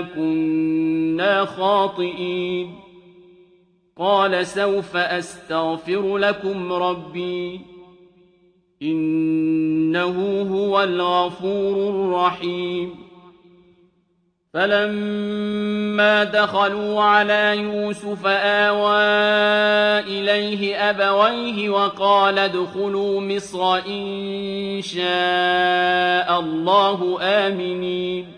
كُنَّا خَاطِئِينَ. قَالَ سَوْفَ أَسْتَغْفِرُ لَكُمْ رَبِّي. إِنَّهُ هُوَ الْغَفُورُ الرَّحِيمُ. فَلَمَّا دَخَلُوا عَلَىٰ يُوسُفَ آوَىٰ إِلَيْهِ أَبَوَيْهِ وَقَالَ ادْخُلُوا مِصْرَ إِن شَاءَ اللَّهُ آمِنِينَ.